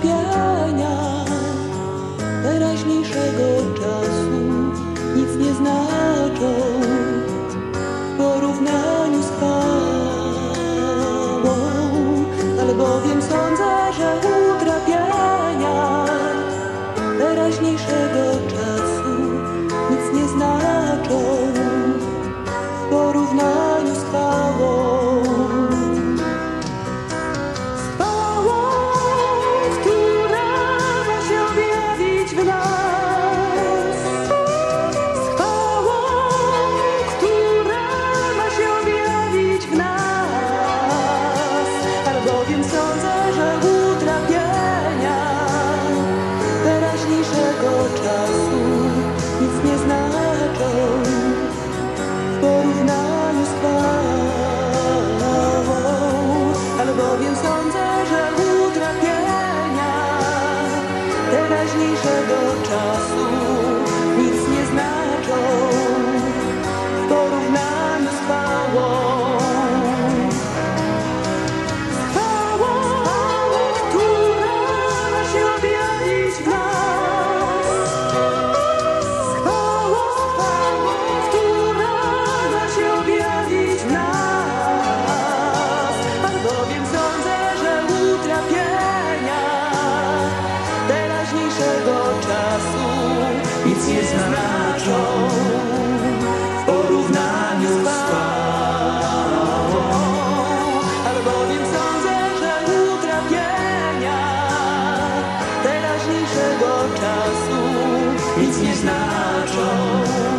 پیا گٹو رونا نستا بھین سونز شوگر پیاش نشو کس نے اسنا 想。سنا چانتا دریا گوشت سناچ